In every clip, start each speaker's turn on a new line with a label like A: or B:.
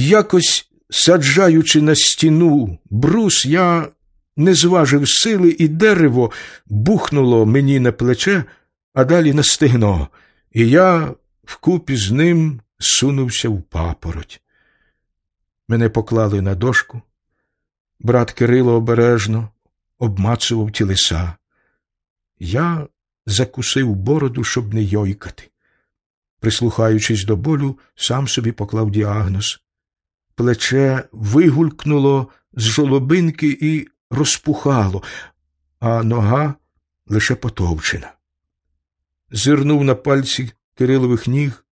A: Якось саджаючи на стіну брус, я не зважив сили, і дерево бухнуло мені на плече, а далі на стегно, і я вкупі з ним сунувся в папороть. Мене поклали на дошку. Брат Кирило обережно обмацував тілеса. Я закусив бороду, щоб не йойкати. Прислухаючись до болю, сам собі поклав діагноз. Плече вигулькнуло з жолобинки і розпухало, а нога лише потовчена. Зирнув на пальці Кирилових ніг,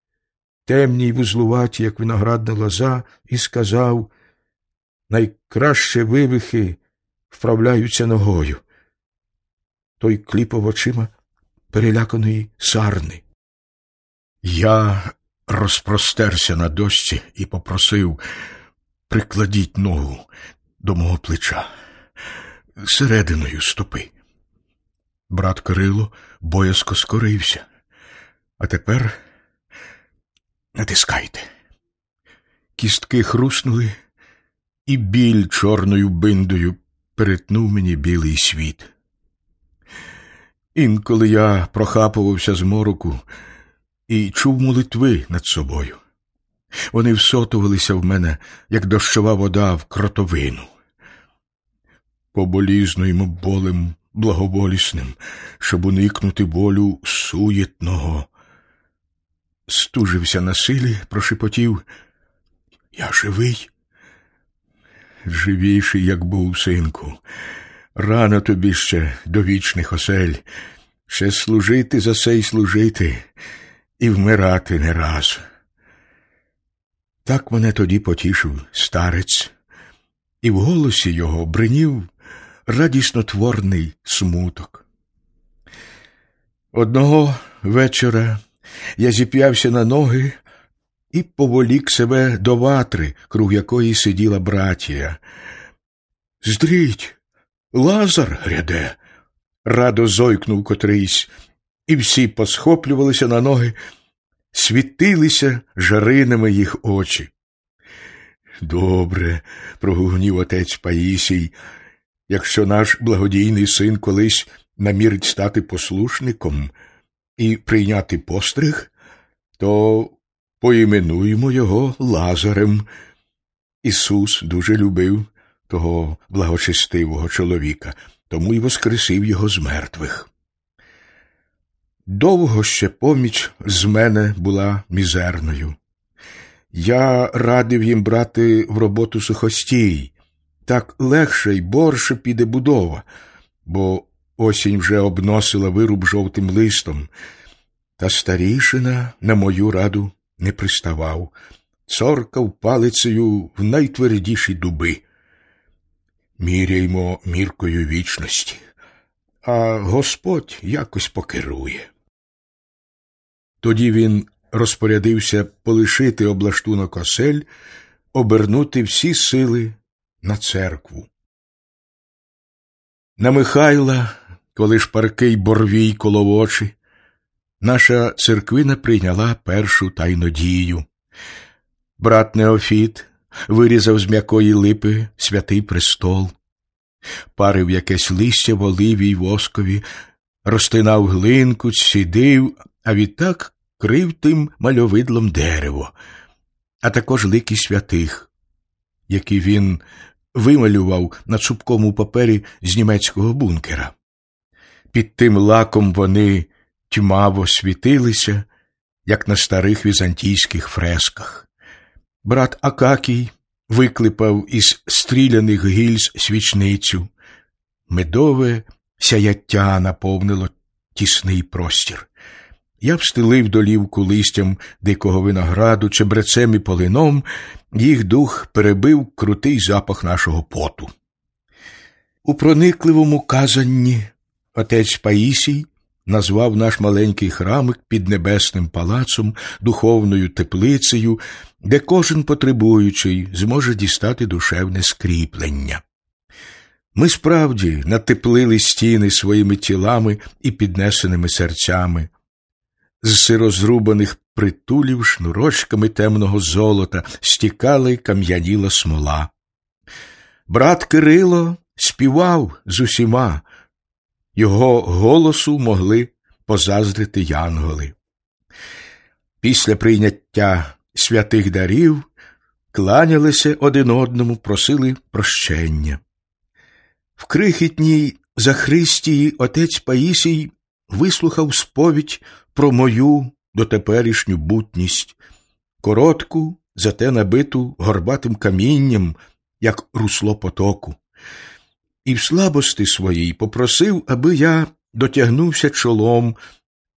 A: темні й вузлуваті, як виноградна лоза, і сказав найкраще вивихи вправляються ногою. Той кліпав очима переляканої сарни. Я розпростерся на дощі і попросив прикладіть ногу до мого плеча серединою стопи. Брат Кирило боязко скорився. А тепер натискайте. Кістки хруснули, і біль чорною биндою перетнув мені білий світ. Інколи я прохапувався з мороку і чув молитви над собою. Вони всотувалися в мене, як дощова вода в кротовину. Поболізнуємо болем благоволісним, щоб уникнути болю суєтного. Стужився на силі, прошепотів Я живий, живіший, як був, синку. Рано тобі ще до вічних осель, ще служити за сей служити і вмирати не раз. Так мене тоді потішив старець, і в голосі його бринів радіснотворний смуток. Одного вечора я зіп'явся на ноги і поволік себе до ватри, круг якої сиділа братія. Здріть, лазар гряде, радо зойкнув котрийсь, і всі посхоплювалися на ноги, світилися жаринами їх очі. Добре, прогугнів отець Паїсій, якщо наш благодійний син колись намірить стати послушником і прийняти постриг, то поіменуємо його Лазарем. Ісус дуже любив того благочестивого чоловіка, тому й воскресив його з мертвих. Довго ще поміч з мене була мізерною. Я радив їм брати в роботу сухостій, так легше й борше піде будова, бо осінь вже обносила вируб жовтим листом, та старішина на мою раду не приставав, цоркав палицею в найтвердіші дуби. Міряймо міркою вічності, а Господь якось покерує. Тоді він розпорядився полишити облаштунок осель, обернути всі сили на церкву. На Михайла, коли шпаркий борвій коло очі, наша церквина прийняла першу тайнодію. Брат Неофіт вирізав з м'якої липи святий престол, парив якесь листя в оливі й воскові, розтинав глинку, сідив, а відтак крив тим мальовидлом дерево, а також лики святих, які він вималював на цупкому папері з німецького бункера. Під тим лаком вони тьмаво світилися, як на старих візантійських фресках. Брат Акакій виклипав із стріляних гільз свічницю. Медове сяяття наповнило тісний простір. Я встелив долівку листям дикого винограду, чебрецем і полином, їх дух перебив крутий запах нашого поту. У проникливому казанні отець Паїсій назвав наш маленький храмик під небесним палацом, духовною теплицею, де кожен потребуючий зможе дістати душевне скріплення. Ми справді натеплили стіни своїми тілами і піднесеними серцями. З сирозрубаних притулів шнурочками темного золота, стікали кам'яніла смола. Брат Кирило співав з усіма, його голосу могли позаздрити янголи. Після прийняття святих дарів кланялися один одному, просили прощення. В крихітній Захристії отець Паїсій вислухав сповідь про мою дотеперішню бутність, коротку, зате набиту горбатим камінням, як русло потоку, і в слабости своїй попросив, аби я дотягнувся чолом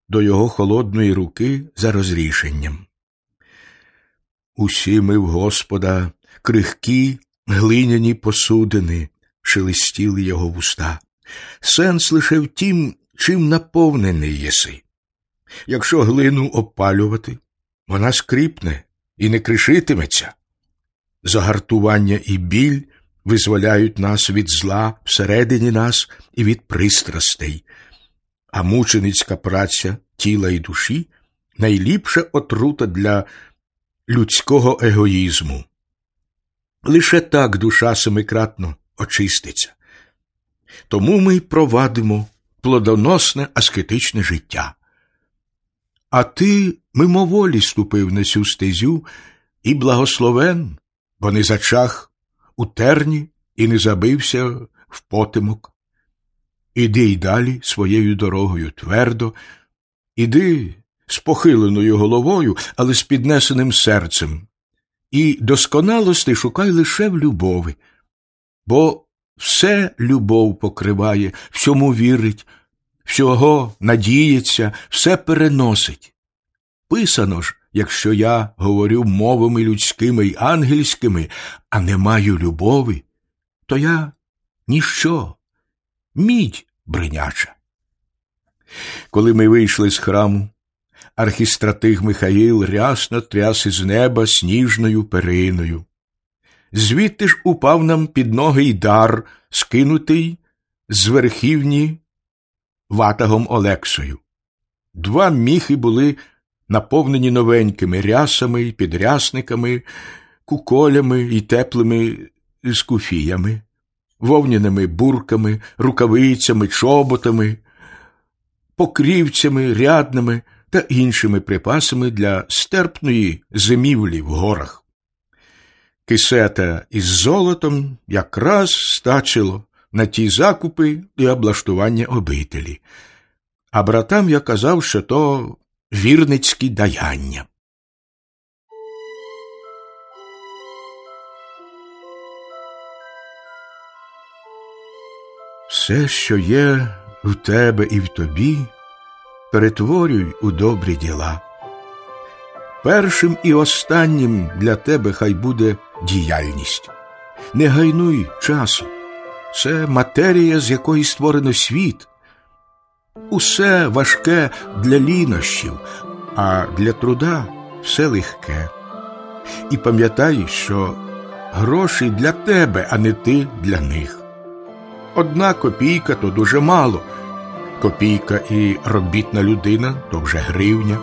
A: до його холодної руки за розрішенням. Усі ми в Господа крихкі глиняні посудини, шелестіли його вуста. Сенс лише в тім, чим наповнений єси. Якщо глину опалювати, вона скріпне і не кришитиметься. Загартування і біль визволяють нас від зла всередині нас і від пристрастей, а мученицька праця тіла і душі найліпша отрута для людського егоїзму. Лише так душа семикратно очиститься. Тому ми й провадимо плодоносне аскетичне життя. А ти мимоволі ступив на цю стезю і благословен, бо не зачах у терні і не забився в потимок. Іди й далі своєю дорогою твердо, іди з похиленою головою, але з піднесеним серцем, і досконалости шукай лише в любові, бо все любов покриває, всьому вірить, всього надіється, все переносить. Писано ж, якщо я говорю мовами людськими й ангельськими, а не маю любові, то я ніщо, мідь бриняча. Коли ми вийшли з храму, архістратиг Михаїл рясно тряс із неба сніжною периною. Звідти ж упав нам під ноги й дар, скинутий з верхівні ватагом Олексою. Два міхи були наповнені новенькими рясами, підрясниками, куколями і теплими скуфіями, вовняними бурками, рукавицями, чоботами, покрівцями, рядними та іншими припасами для стерпної зимівлі в горах. Кисета із золотом якраз стачило на ті закупи і облаштування обителі, а братам я казав, що то вірницькі даяння. Все, що є в тебе і в тобі, перетворюй у добрі діла. Першим і останнім для тебе хай буде діяльність. Не гайнуй часу. Це матерія, з якої створено світ. Усе важке для лінощів, а для труда все легке. І пам'ятай, що гроші для тебе, а не ти для них. Одна копійка то дуже мало. Копійка і робітна людина то вже гривня,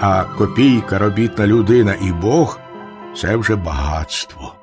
A: а копійка, робітна людина і Бог це вже багатство.